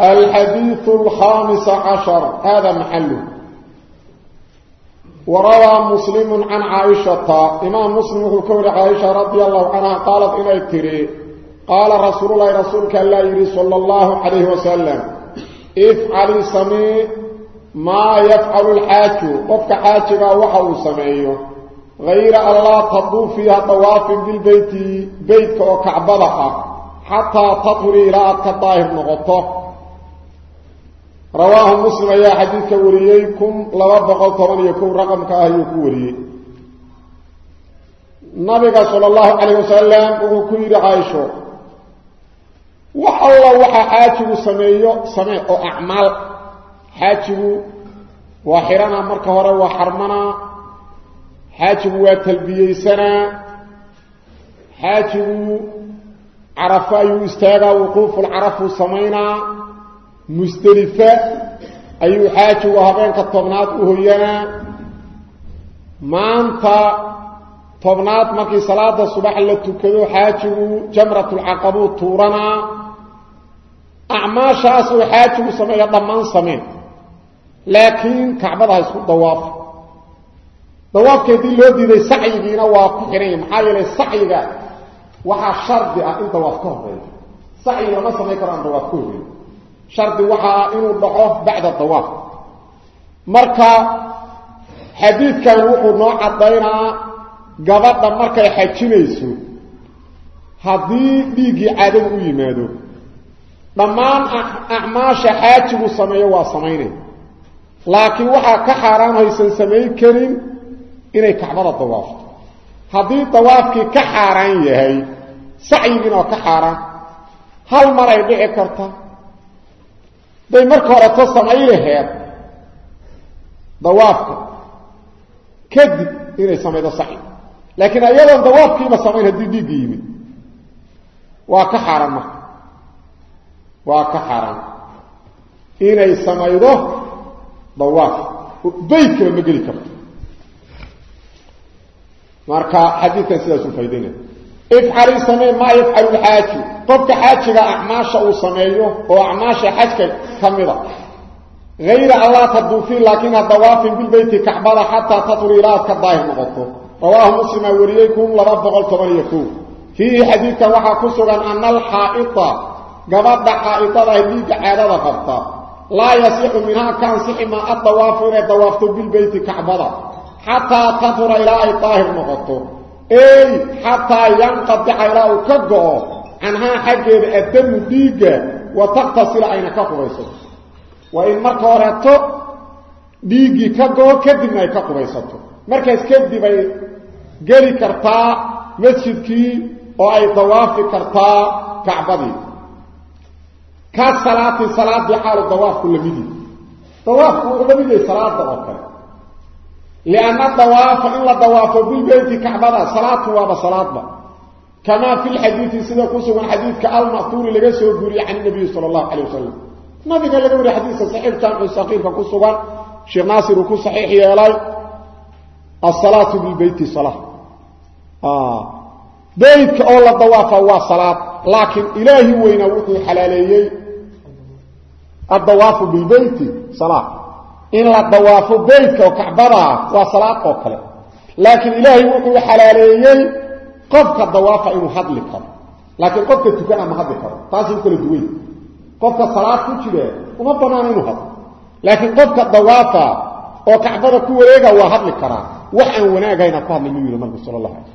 الحديث الخامس عشر هذا محله وروى مسلم عن عائشة إمام مسلم الكور عائشة رضي الله عنها قالت إلى التري قال رسول الله رسولك الله يري صلى الله عليه وسلم افعل سمي ما يفعل الحاج قفك حاجك وحو سميه غير الله تطوف فيها طواف بالبيت بيتك وكعبضها حتى تطهر إلى الطاهر نغطه rawaahu muslim ayaa xadiidka wariyey kun laba boqol toban iyo kow raqamka ah ayuu ku wariyey. Nabiga sala allahu calayh wasalam wuxuu ku yidhi caaisho wax alla waxaa xaajigu sameeyo samee oo acmaal. Xaajigu waa xirana marka hore waa xarmanaa xaajigu waa talbiyeysanaa xaajigu carafo ayuu istaagaa wuquufulcarafuu samaynaa musdelifa ayuu xaajigu habeenka tobnaad u hoyanaa maanta tobnaad markii salaada subax la tukado xaajigu jamratulcaqabuu tuuranaa acmaashaas uu xaajigu sameeya dhammaan sameen. Laakiin kacbada ha isku dawaafa dawaafkeedii loo diiday sacyigiina waa ku xidhanya maxaa yeelay sacyiga waxaa shardi ah in dawaaf ka horeeyo sacyi lama samayn karo aan dawaaf ka horeeyo shardi waxaa inuu dhaco bacda dawaaf marka xadiidkan wuxuu noo caddaynaa gabadha markay xajinayso haddii dhiiggii caadada u yimaado dhammaan acmaasha xaajigu sameeyo waa samaynay laakiin waxaa ka xaaraan haysan samayn karin inay kacbada dawaafto haddii dawaafkii ka xaaraan yahay sacyigiina waa ka xaaraan. Hal mar ay dhici karta day marka horeto samay laheed dawaafka. Kadib inay samaydo sacyi laakiin ayadoon dawaafkiiba samayn haddii dhiigga yimid. Waa ka xaaraan marka. Waa ka xaaraan. Inay samaydo dawaaf. Baydkaba ma geli karto. Marka xadiidkan sidaasuu faa'idaynaya ifcali samee maa yafcalu lxaaji qofka xaajiga acmaasha uu sameeyo oo acmaasha xajka ka mida. Hayra allah taduufiin laakiin ha dawaafin bilbeyti kacbada xataa tatru ilaa aad ka daahir noqoto. Rawaahu muslima wariyey kun laba boqol toban iyo kow fiihi xadiidkan waxaa ku sugan ana alxaa'ida gabadha xaa'idada ah dhiigga caadada qabta. Laa yasixu minhaa ka ansixi maa adawaafu inay dawaafto bilbeyti kacbada xataa tatura ilaa ay daahir noqoto ey xataa yanqadica ilaa uu ka go-o canhaa xaggeeda addamu dhiigga wa taqtasila ayna ka qubaysato waa in marka horeeto dhiiggii ka go-o kadibna ay ka qubaysato. Markaas kadib ay geli kartaa masjidkii oo ay dawaafi kartaa kacbadii. Ka salaati salaadii xaalu dawaafku lamidi dawaafku wuxuu la mid yahay salaada oo kale لأن الضواف إلا ضواف بالبيت كعبة صلاة وابا صلاة با. كما في الحديث سيدة كسوة حديث كالمأثور لغا سوغوري عن النبي صلى الله عليه وسلم النبي قال لغوري حديث صحيح كان الصغير فكسوة شيخ ناصر وكو صحيح يالاي الصلاة بالبيت صلاة آه. بيتك أولا ضواف هو صلاة لكن إلهي وين وطي حلاليي الضواف بالبيت صلاة in la dawaafo beydka oo kacbada waa salaad oo kale. Laakiin ilaahay wuxuu xalaaleeyey qofka dawaafa inuu hadli karo. Laakiin qofka tukana ma hadli karo taasi u kala duwan qofka salaad ku jira uma banaana inuu hadlo. Laakiin qofka dawaafa oo kacbada ku wareega waa hadli karaa. Wax aan wanaagayna ku hadli miyuu nabigu sallallahu alayhi